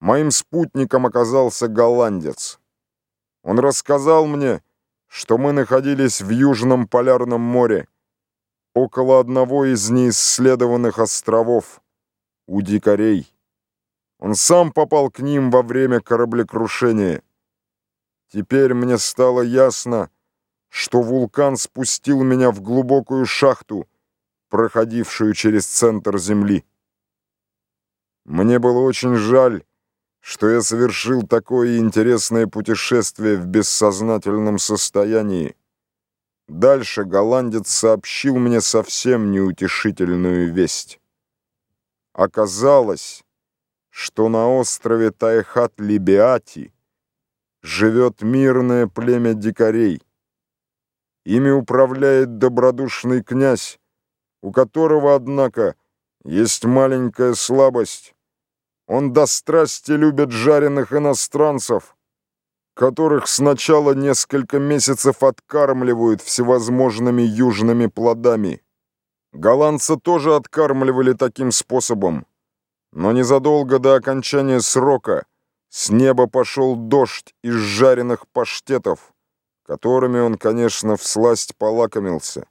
Моим спутником оказался голландец. Он рассказал мне, что мы находились в Южном Полярном море, около одного из неисследованных островов, у дикарей. Он сам попал к ним во время кораблекрушения. Теперь мне стало ясно, что вулкан спустил меня в глубокую шахту, проходившую через центр Земли. Мне было очень жаль, что я совершил такое интересное путешествие в бессознательном состоянии. Дальше голландец сообщил мне совсем неутешительную весть. Оказалось, что на острове Тайхат-Либиати живет мирное племя дикарей. Ими управляет добродушный князь, у которого, однако, есть маленькая слабость. Он до страсти любит жареных иностранцев, которых сначала несколько месяцев откармливают всевозможными южными плодами. Голландца тоже откармливали таким способом. Но незадолго до окончания срока с неба пошел дождь из жареных паштетов, которыми он, конечно, всласть полакомился.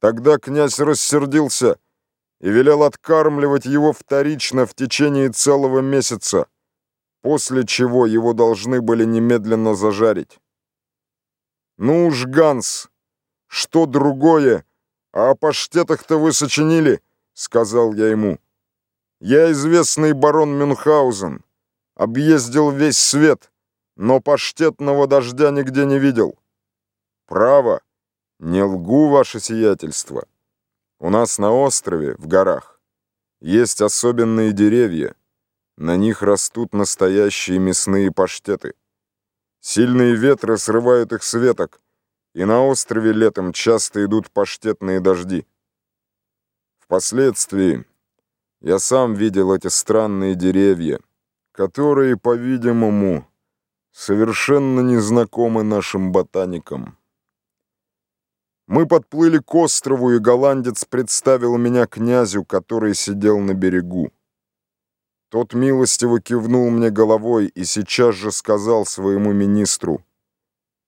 Тогда князь рассердился и велел откармливать его вторично в течение целого месяца, после чего его должны были немедленно зажарить. «Ну уж, Ганс, что другое, а о паштетах-то вы сочинили?» — сказал я ему. «Я известный барон Мюнхгаузен, объездил весь свет, но паштетного дождя нигде не видел. Право, не лгу, ваше сиятельство». У нас на острове, в горах, есть особенные деревья. На них растут настоящие мясные паштеты. Сильные ветры срывают их с веток, и на острове летом часто идут паштетные дожди. Впоследствии я сам видел эти странные деревья, которые, по-видимому, совершенно незнакомы нашим ботаникам. Мы подплыли к острову, и голландец представил меня князю, который сидел на берегу. Тот милостиво кивнул мне головой и сейчас же сказал своему министру,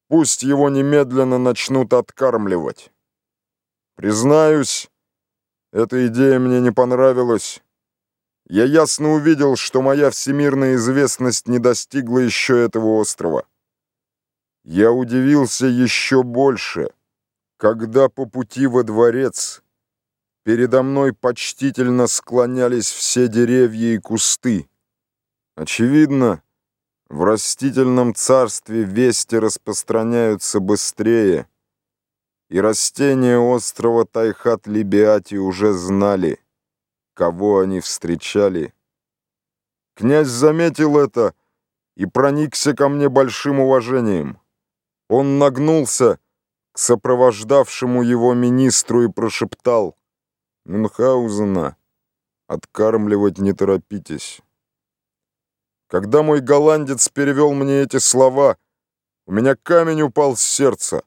«Пусть его немедленно начнут откармливать». Признаюсь, эта идея мне не понравилась. Я ясно увидел, что моя всемирная известность не достигла еще этого острова. Я удивился еще больше — когда по пути во дворец передо мной почтительно склонялись все деревья и кусты. Очевидно, в растительном царстве вести распространяются быстрее, и растения острова Тайхат-Либиати уже знали, кого они встречали. Князь заметил это и проникся ко мне большим уважением. Он нагнулся к сопровождавшему его министру и прошептал «Мюнхгаузена, откармливать не торопитесь». Когда мой голландец перевел мне эти слова, у меня камень упал с сердца.